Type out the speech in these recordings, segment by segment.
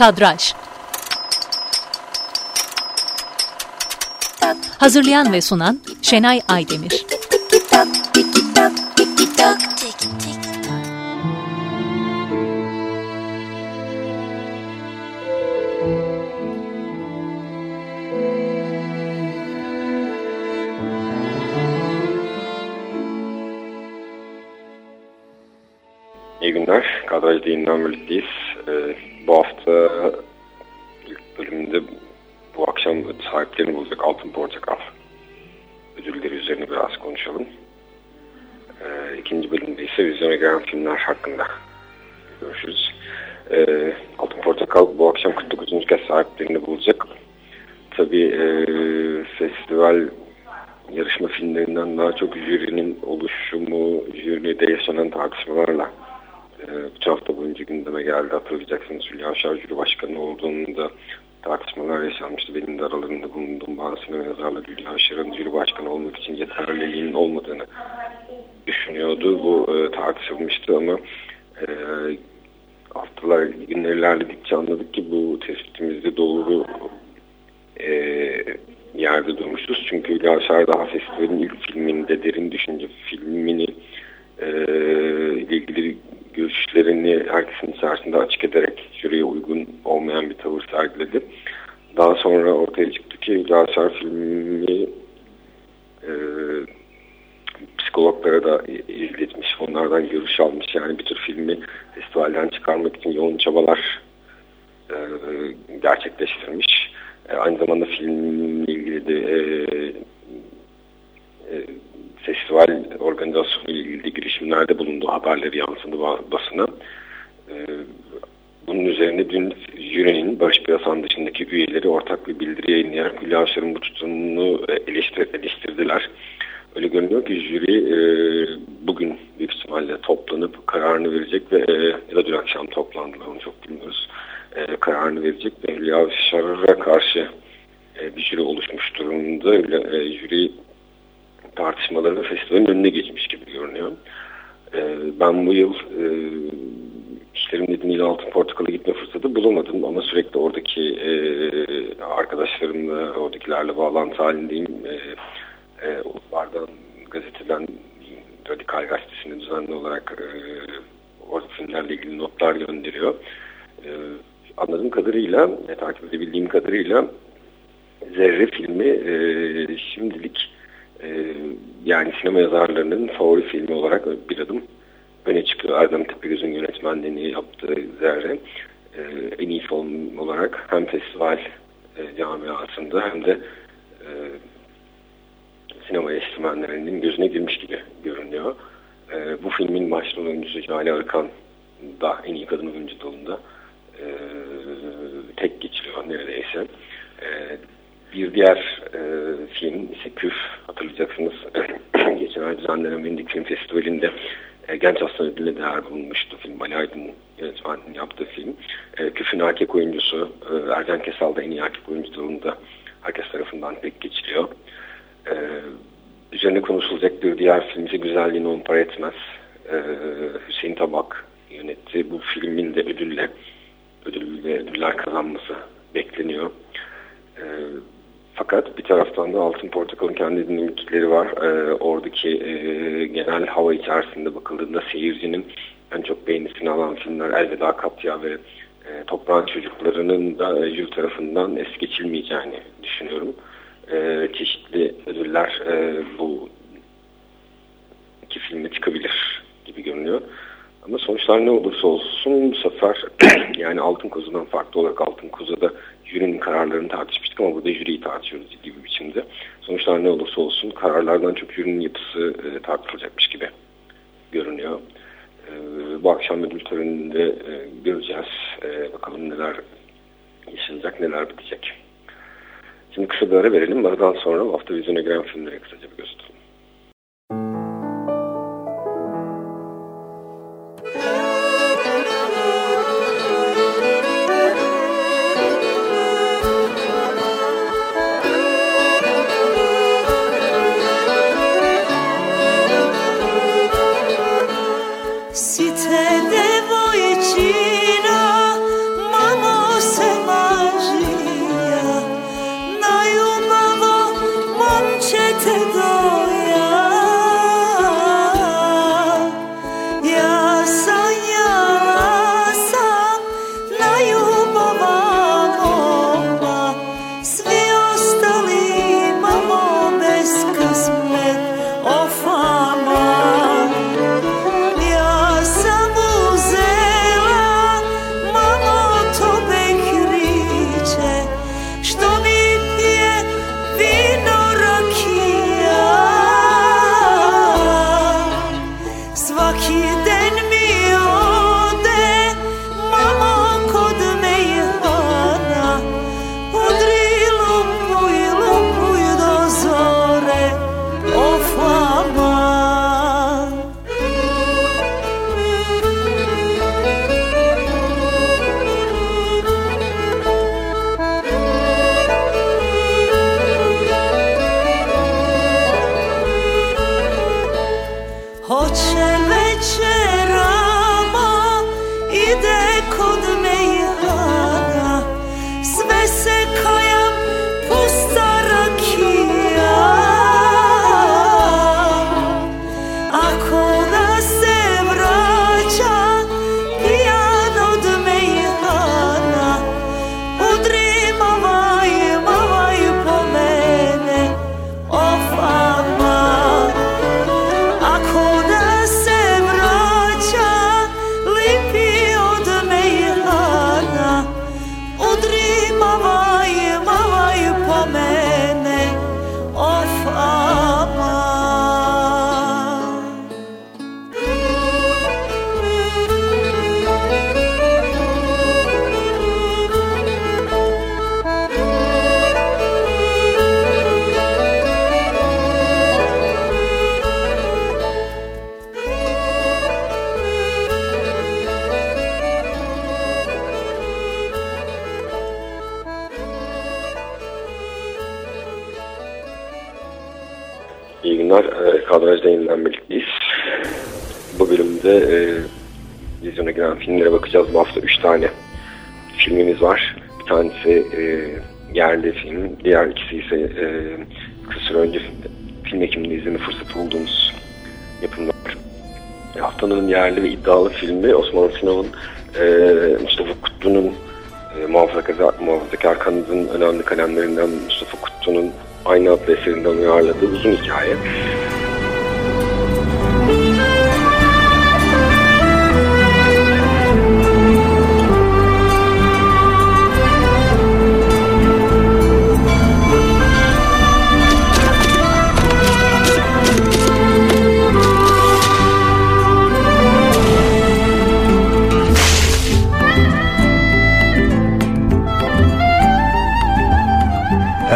Kadraj Hazırlayan ve sunan Şenay Aydemir İyi günler. Kadraj Değin'den birlikteyiz. Ee, bu hafta ilk bölümünde bu akşam sahiplerini bulacak Altın Portakal ödülleri üzerine biraz konuşalım. Ee, ikinci bölümde ise vizyona gelen filmler hakkında görüşürüz. Ee, Altın Portakal bu akşam 49. kez sahiplerini bulacak. Tabii e, festival yarışma filmlerinden daha çok jürinin oluşumu, jüride yaşanan tartışmalarla e, hafta boyunca gündeme geldi. Hatırlayacaksınız Hülya Avşar Jüri Başkanı olduğunda tartışmalar yaşanmıştı. Benim de aralarında bulunduğum bazı sinema yazarları Hülya Avşar'ın Jüri Başkanı olmak için yeterliliğinin olmadığını düşünüyordu. Bu e, tartışılmıştı ama e, haftalar günler ilerledikçe anladık ki bu tespitimizde doğru e, yerde durmuşuz. Çünkü Hülya Avşar daha festivalin ilk filminde derin düşünce filmini e, ilgili görüşlerini herkesin içerisinde açık ederek jüriye uygun olmayan bir tavır sergiledi. Daha sonra ortaya çıktı ki Hülya filmi e, psikologlara da izletmiş, onlardan görüş almış. Yani bir tür filmi festivalden çıkarmak için yoğun çabalar e, gerçekleştirmiş. E, aynı zamanda filmle ilgili de e, festival organizasyonu ile ilgili girişimlerde bulunduğu haberleri yansıdı basına. Ee, bunun üzerine dün jürinin Barış Piyasan dışındaki üyeleri ortak bir bildiri yayınlayarak Hülya bu tutumunu eleştir eleştirdiler. Öyle görünüyor ki jüri e, bugün büyük ihtimalle toplanıp kararını verecek ve e, ya da dün akşam toplandılar onu çok bilmiyoruz. E, kararını verecek ve Hülya karşı e, bir jüri oluşmuş durumda. E, jüri tartışmaları festivalin önüne geçmiş gibi görünüyor. E, ben bu yıl e, işlerim nedeniyle Altın Portakal'a gitme fırsatı bulamadım ama sürekli oradaki e, arkadaşlarımla, oradakilerle bağlantı halindeyim. E, e, Bardan gazeteden Radikal Gazetesi'ne düzenli olarak e, orada filmlerle ilgili notlar gönderiyor. E, anladığım kadarıyla, e, takip edebildiğim kadarıyla Zerre filmi e, şimdilik e, yani sinema yazarlarının favori filmi olarak bir adım öne çıkıyor. Erdem Tepegöz'ün yönetmenliğini yaptığı Zerre e, en iyi film olarak hem festival e, camiasında hem de e, sinema eleştirmenlerinin gözüne girmiş gibi görünüyor. E, bu filmin başrol oyuncusu Jale Arkan da en iyi kadın oyuncu dalında e, tek geçiriyor neredeyse. E, bir diğer e, film ise Küf hatırlayacaksınız. Geçen ay düzenlenen Venedik Film Festivali'nde e, genç aslan ödülüne değer bulunmuştu film. Ali Aydın yönetmeninin yaptığı film. E, Küf'ün erkek oyuncusu e, Ercan Kesal da en iyi erkek oyuncu dalında herkes tarafından pek geçiliyor. E, üzerine konuşulacak bir diğer film ise Güzelliğini on para etmez. E, Hüseyin Tabak yönetti. Bu filmin de ödülle ödül ve ödüller kazanması bekleniyor. E, fakat bir taraftan da Altın Portakal'ın kendi dinamikleri var. E, oradaki e, genel hava içerisinde bakıldığında seyircinin en çok beğenisini alan filmler Elveda Katya ve e, Toprağın Çocukları'nın da e, tarafından es geçilmeyeceğini düşünüyorum. E, çeşitli ödüller e, bu iki filme çıkabilir gibi görünüyor. Ama sonuçlar ne olursa olsun bu sefer yani Altın Kuzu'dan farklı olarak Altın Kuzu'da jürinin kararlarını tartışmıştık ama burada jüriyi tartışıyoruz gibi bir biçimde. Sonuçlar ne olursa olsun kararlardan çok jürinin yapısı e, tartışılacakmış gibi görünüyor. E, bu akşam ödül töreninde e, göreceğiz. E, bakalım neler yaşanacak, neler bitecek. Şimdi kısa bir ara verelim. Aradan sonra hafta vizyona giren filmlere kısaca filmlere bakacağız. Bu hafta 3 tane filmimiz var. Bir tanesi e, yerli film, diğer ikisi ise e, kısa süre önce film ekiminde izleme fırsatı bulduğumuz yapımlar. E, haftanın yerli ve iddialı filmi Osman Sinov'un e, Mustafa Kutlu'nun e, muhafazakar, muhafazakar kanadın önemli kalemlerinden Mustafa Kutlu'nun aynı adlı eserinden uyarladığı uzun hikaye.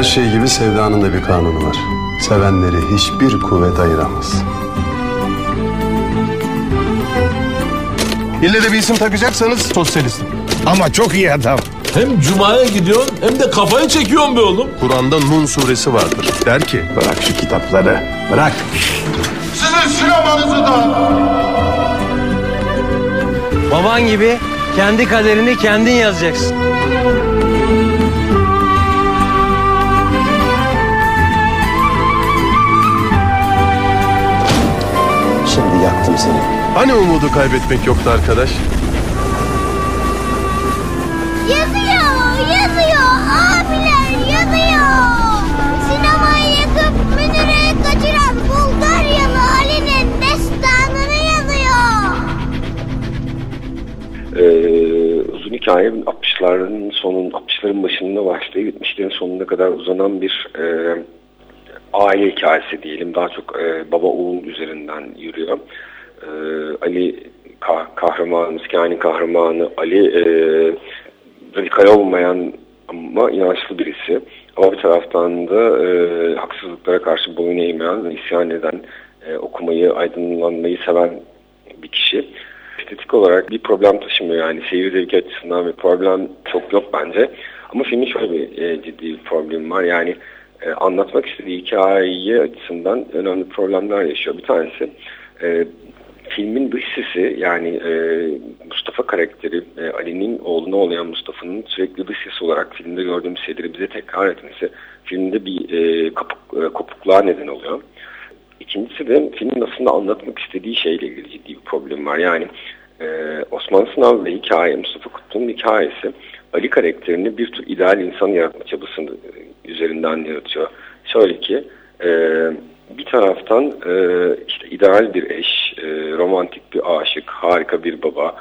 Her şey gibi sevdanın da bir kanunu var. Sevenleri hiçbir kuvvet ayıramaz. İlle de bir isim takacaksanız sosyalistim. Ama çok iyi adam. Hem Cuma'ya gidiyorsun hem de kafayı çekiyorsun be oğlum. Kur'an'da Nun suresi vardır. Der ki bırak şu kitapları bırak. Sizin sinemanızı da. Baban gibi kendi kaderini kendin yazacaksın. Yaktım seni. Hani umudu kaybetmek yoktu arkadaş? Yazıyor, yazıyor. Abiler yazıyor. Sinemayı yakıp Münir'i kaçıran Bulgaryalı Ali'nin destanını yazıyor. Ee, uzun hikaye 60'ların sonun 60'ların başında başlayıp 70'lerin sonuna kadar uzanan bir e, aile hikayesi diyelim. Daha çok e, baba oğul üzerinden yürüyor. E, Ali kah kahramanımız, yani kahramanı Ali e, radikal olmayan ama inançlı birisi. Ama bir taraftan da e, haksızlıklara karşı boyun eğmeyen isyan eden, e, okumayı, aydınlanmayı seven bir kişi. Estetik olarak bir problem taşımıyor yani seyir zevki açısından bir problem çok yok bence. Ama filmin şöyle bir e, ciddi bir problem var yani e, anlatmak istediği hikaye açısından önemli problemler yaşıyor. Bir tanesi e, filmin dış sesi yani e, Mustafa karakteri e, Ali'nin oğluna olayan Mustafa'nın sürekli dış sesi olarak filmde gördüğümüz şeyleri bize tekrar etmesi filmde bir e, kapuk, e, kopukluğa neden oluyor. İkincisi de filmin aslında anlatmak istediği şeyle ilgili ciddi bir problem var. Yani e, Osman Sınav ve hikaye Mustafa Kutlu'nun hikayesi Ali karakterini bir tür ideal insan yaratma çabasını e, üzerinden yaratıyor. Şöyle ki e, bir taraftan e, işte ideal bir eş, e, romantik bir aşık, harika bir baba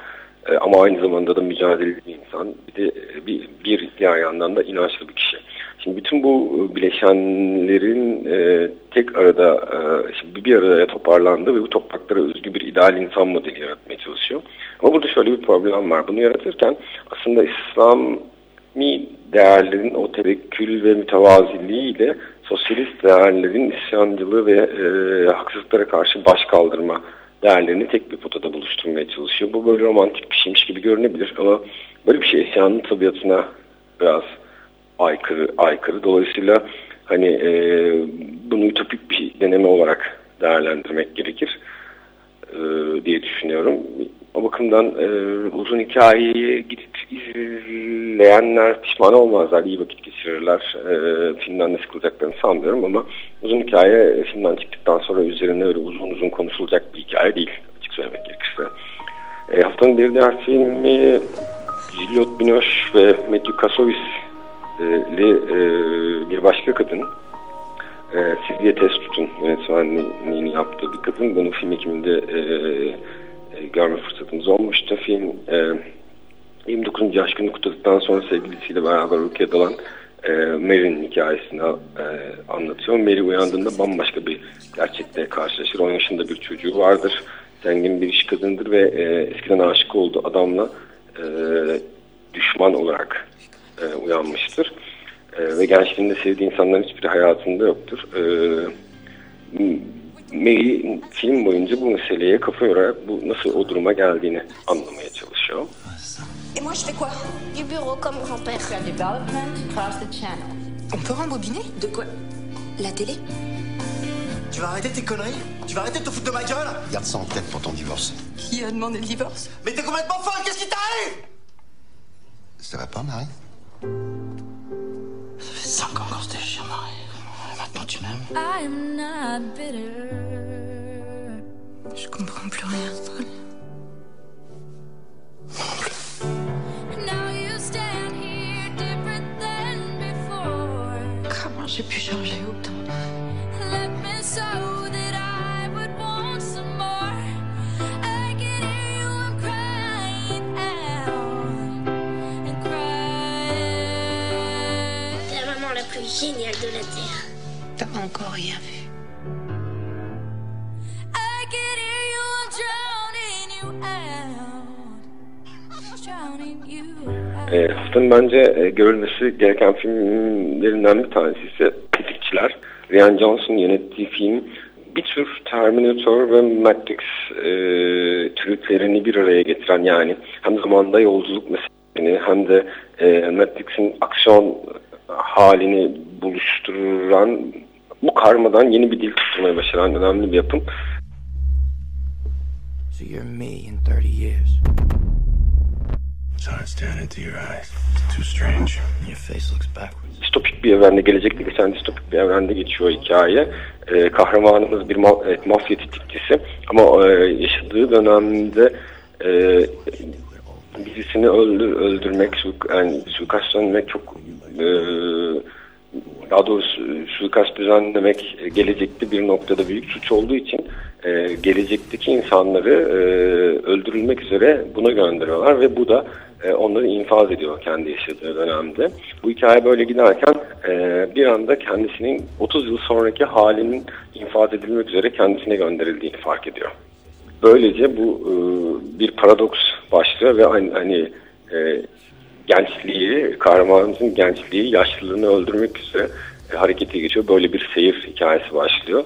e, ama aynı zamanda da mücadeleci bir insan. Bir de e, bir, bir diğer yandan da inançlı bir kişi. Şimdi bütün bu bileşenlerin e, tek arada e, şimdi bir araya toparlandı ve bu topraklara özgü bir ideal insan modeli yaratmaya çalışıyor. Ama burada şöyle bir problem var. Bunu yaratırken aslında İslami değerlerin o tevekkül ve mütevaziliği ile sosyalist değerlerin isyancılığı ve e, haksızlıklara karşı baş kaldırma değerlerini tek bir potada buluşturmaya çalışıyor. Bu böyle romantik bir şeymiş gibi görünebilir ama böyle bir şey isyanın tabiatına biraz aykırı. aykırı. Dolayısıyla hani e, bunu ütopik bir deneme olarak değerlendirmek gerekir e, diye düşünüyorum. O bakımdan e, uzun hikayeyi gidip izleyenler pişman olmazlar, iyi vakit geçirirler. E, filmden de sıkılacaklarını sanmıyorum ama uzun hikaye filmden çıktıktan sonra üzerine öyle uzun uzun konuşulacak bir hikaye değil açık söylemek gerekirse. E, haftanın bir diğer filmi Juliette Binoche ve Matthew Kassovitz e, bir başka kadın e, Siz diye test tutun yönetmenliğini yaptığı bir kadın. Bunu film ekiminde e, e, görme fırsatımız olmuştu. Film e, 29. yaş günü kutladıktan sonra sevgilisiyle beraber ülkeye dalan e, Mary'nin hikayesini e, anlatıyor. Mary uyandığında bambaşka bir gerçekle karşılaşır. 10 yaşında bir çocuğu vardır. Zengin bir iş kadındır ve e, eskiden aşık olduğu adamla e, düşman olarak e, uyanmıştır. E, ve gençliğinde sevdiği insanların hiçbiri hayatında yoktur. E, Mary film boyunca bu meseleye kafa yorarak bu nasıl o duruma geldiğini anlamaya çalışıyor. Et moi je fais quoi Du bureau comme grand-père. Faire development across the channel. On peut rembobiner De quoi La télé Tu vas arrêter tes conneries Tu vas arrêter de te foutre de ma gueule Garde ça en tête pour ton divorce. Qui a demandé le divorce Mais t'es complètement folle Qu'est-ce qui t'arrive Ça va pas, Marie Ça fait 5 ans qu'on se déchire, Marie. Maintenant tu m'aimes I'm not bitter. Je comprends plus rien. Crying out and crying. La maman la plus géniale de la Terre. T'as encore rien vu. E, haftanın bence e, görülmesi gereken filmlerinden bir tanesi ise Tetikçiler. Rian Johnson yönettiği film bir tür Terminator ve Matrix e, türütlerini bir araya getiren yani hem zamanda yolculuk meselesini hem de e, Matrix'in aksiyon halini buluşturan bu karmadan yeni bir dil tutturmaya başaran önemli bir yapım. So you're me in 30 years. Distopik bir evrende, gelecekte geçen distopik bir evrende geçiyor hikaye. Ee, kahramanımız bir ma evet, mafya tetikçisi ama e, yaşadığı dönemde e, birisini öldür, öldürmek, su, yani suikastlanmak çok e, daha doğrusu suikast düzenlemek e, gelecekte bir noktada büyük suç olduğu için e, gelecekteki insanları e, öldürülmek üzere buna gönderiyorlar ve bu da e, onları infaz ediyor kendi yaşadığı dönemde. Bu hikaye böyle giderken e, bir anda kendisinin 30 yıl sonraki halinin infaz edilmek üzere kendisine gönderildiğini fark ediyor. Böylece bu e, bir paradoks başlıyor ve hani, hani e, gençliği, kahramanımızın gençliği, yaşlılığını öldürmek üzere e, harekete geçiyor. Böyle bir seyir hikayesi başlıyor.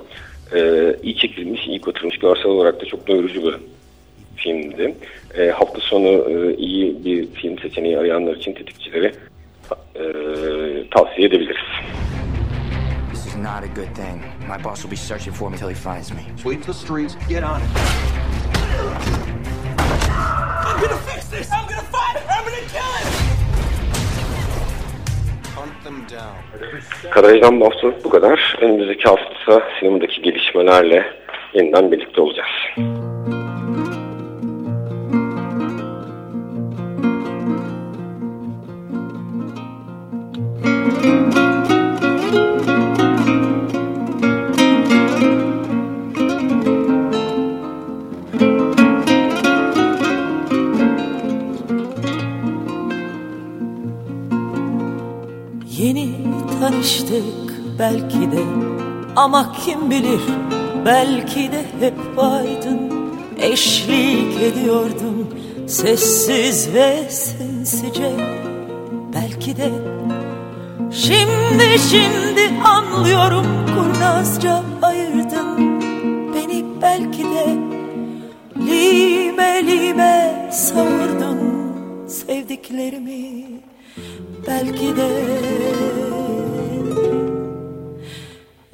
E, iyi çekilmiş, iyi oturmuş, görsel olarak da çok doyurucu bir filmdi. E, hafta sonu e, iyi bir film seçeneği arayanlar için tetikçileri e, tavsiye edebiliriz. This is not a good thing. My boss will be searching for me till he finds me. Sweep the streets. Get on it. I'm gonna fix this! I'm gonna find it! I'm gonna kill it! Kadrajdan bu haftalık bu kadar. Önümüzdeki hafta sinemadaki gelişmelerle yeniden birlikte olacağız. Ama kim bilir belki de hep vardın. Eşlik ediyordun sessiz ve sinsice. Belki de şimdi şimdi anlıyorum kurnazca ayırdın beni. Belki de lime lime savurdun sevdiklerimi. Belki de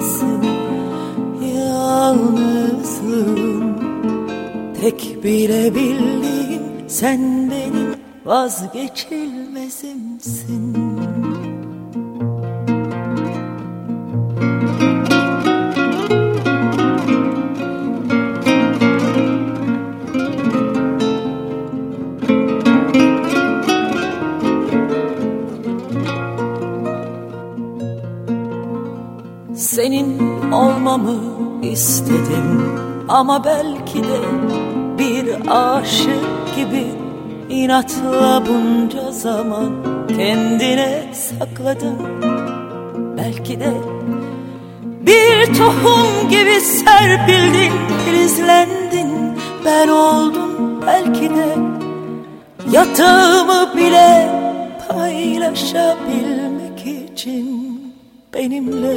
hüzünlerimsin Yalnızlığım tek bilebildiğim sen benim vazgeçilmezimsin olmamı istedim. Ama belki de bir aşık gibi inatla bunca zaman kendine sakladın. Belki de bir tohum gibi serpildin, filizlendin, ben oldum belki de yatağımı bile paylaşabilmek için benimle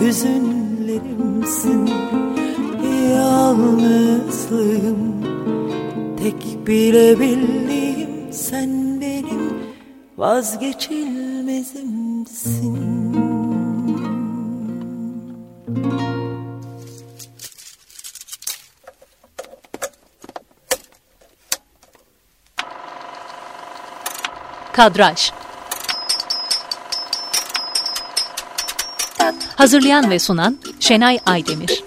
hüzünlerimsin Yalnızlığım. Tek bilebildiğim sen benim vazgeçilmezimsin. Kadraj Hazırlayan ve sunan Şenay Aydemir